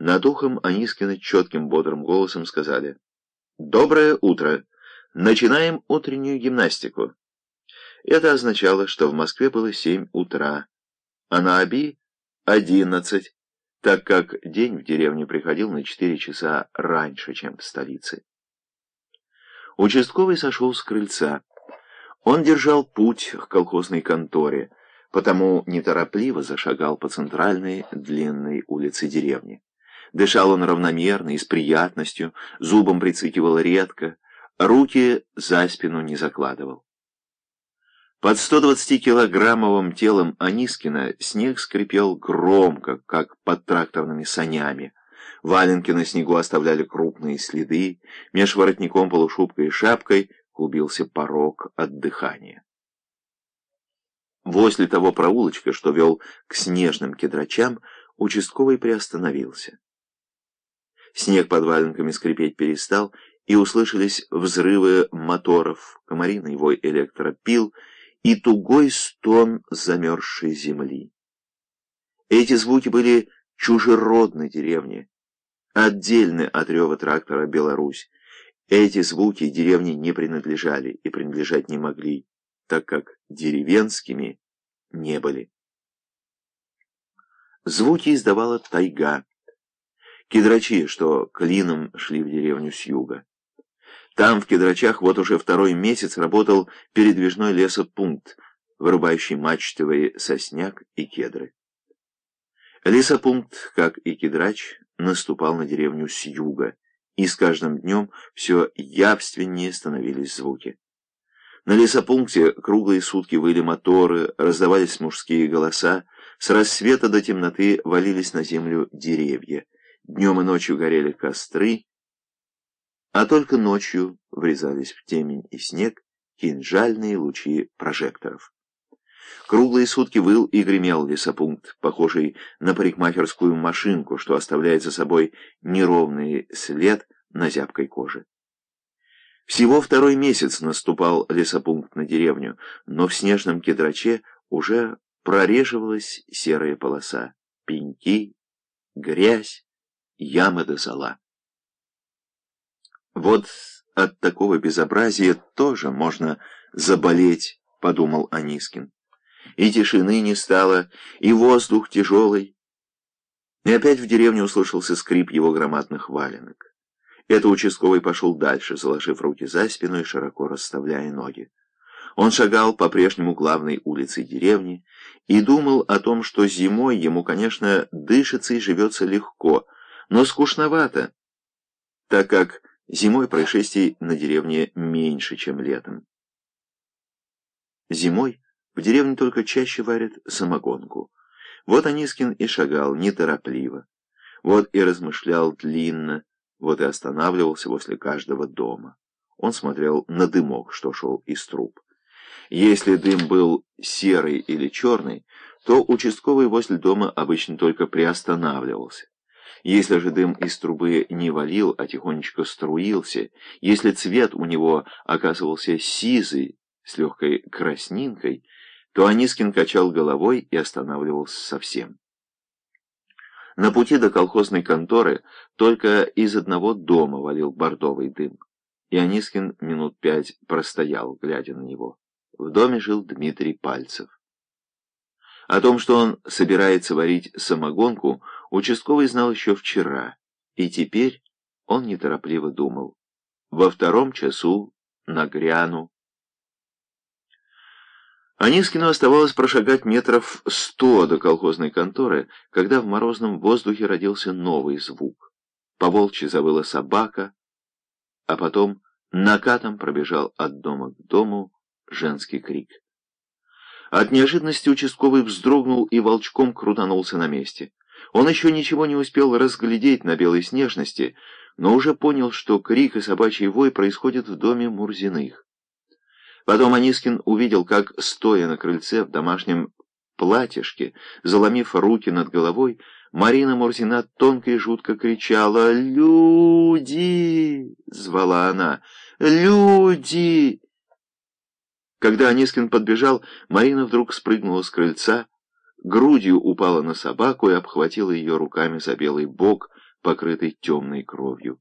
Над ухом Анискина четким бодрым голосом сказали «Доброе утро! Начинаем утреннюю гимнастику». Это означало, что в Москве было семь утра, а на Аби — одиннадцать, так как день в деревне приходил на четыре часа раньше, чем в столице. Участковый сошел с крыльца. Он держал путь к колхозной конторе, потому неторопливо зашагал по центральной длинной улице деревни. Дышал он равномерно и с приятностью, зубом прицикивал редко, руки за спину не закладывал. Под 120-килограммовым телом Анискина снег скрипел громко, как под тракторными санями. Валенки на снегу оставляли крупные следы, меж воротником, полушубкой и шапкой клубился порог от дыхания. Возле того проулочка, что вел к снежным кедрачам, участковый приостановился. Снег под валенками скрипеть перестал, и услышались взрывы моторов, комариный вой электропил и тугой стон замерзшей земли. Эти звуки были чужеродны деревне, отдельны от рева трактора «Беларусь». Эти звуки деревне не принадлежали и принадлежать не могли, так как деревенскими не были. Звуки издавала тайга. Кедрачи, что клином шли в деревню с юга. Там, в Кедрачах, вот уже второй месяц работал передвижной лесопункт, вырубающий мачтовые сосняк и кедры. Лесопункт, как и Кедрач, наступал на деревню с юга, и с каждым днем все явственнее становились звуки. На лесопункте круглые сутки выли моторы, раздавались мужские голоса, с рассвета до темноты валились на землю деревья, днем и ночью горели костры, а только ночью врезались в темень и снег кинжальные лучи прожекторов. Круглые сутки выл и гремел лесопункт, похожий на парикмахерскую машинку, что оставляет за собой неровный след на зябкой коже. Всего второй месяц наступал лесопункт на деревню, но в снежном кедраче уже прореживалась серая полоса, пеньки, грязь, ямы до зола. Вот от такого безобразия тоже можно заболеть, подумал Анискин. И тишины не стало, и воздух тяжелый. И опять в деревне услышался скрип его громадных валенок. Это участковый пошел дальше, заложив руки за спину и широко расставляя ноги. Он шагал по-прежнему главной улицей деревни и думал о том, что зимой ему, конечно, дышится и живется легко, но скучновато, так как Зимой происшествий на деревне меньше, чем летом. Зимой в деревне только чаще варят самогонку. Вот Анискин и шагал неторопливо. Вот и размышлял длинно, вот и останавливался возле каждого дома. Он смотрел на дымок, что шел из труб. Если дым был серый или черный, то участковый возле дома обычно только приостанавливался. Если же дым из трубы не валил, а тихонечко струился, если цвет у него оказывался сизый, с легкой краснинкой, то Анискин качал головой и останавливался совсем. На пути до колхозной конторы только из одного дома валил бордовый дым, и Анискин минут пять простоял, глядя на него. В доме жил Дмитрий Пальцев. О том, что он собирается варить самогонку, участковый знал еще вчера, и теперь он неторопливо думал. Во втором часу нагряну. Анискину оставалось прошагать метров сто до колхозной конторы, когда в морозном воздухе родился новый звук. Поволчьи завыла собака, а потом накатом пробежал от дома к дому женский крик. От неожиданности участковый вздрогнул и волчком крутанулся на месте. Он еще ничего не успел разглядеть на белой снежности, но уже понял, что крик и собачий вой происходят в доме Мурзиных. Потом Анискин увидел, как, стоя на крыльце в домашнем платьишке, заломив руки над головой, Марина Мурзина тонко и жутко кричала «Люди!» — звала она. «Люди!» Когда Анискин подбежал, Марина вдруг спрыгнула с крыльца, грудью упала на собаку и обхватила ее руками за белый бок, покрытый темной кровью.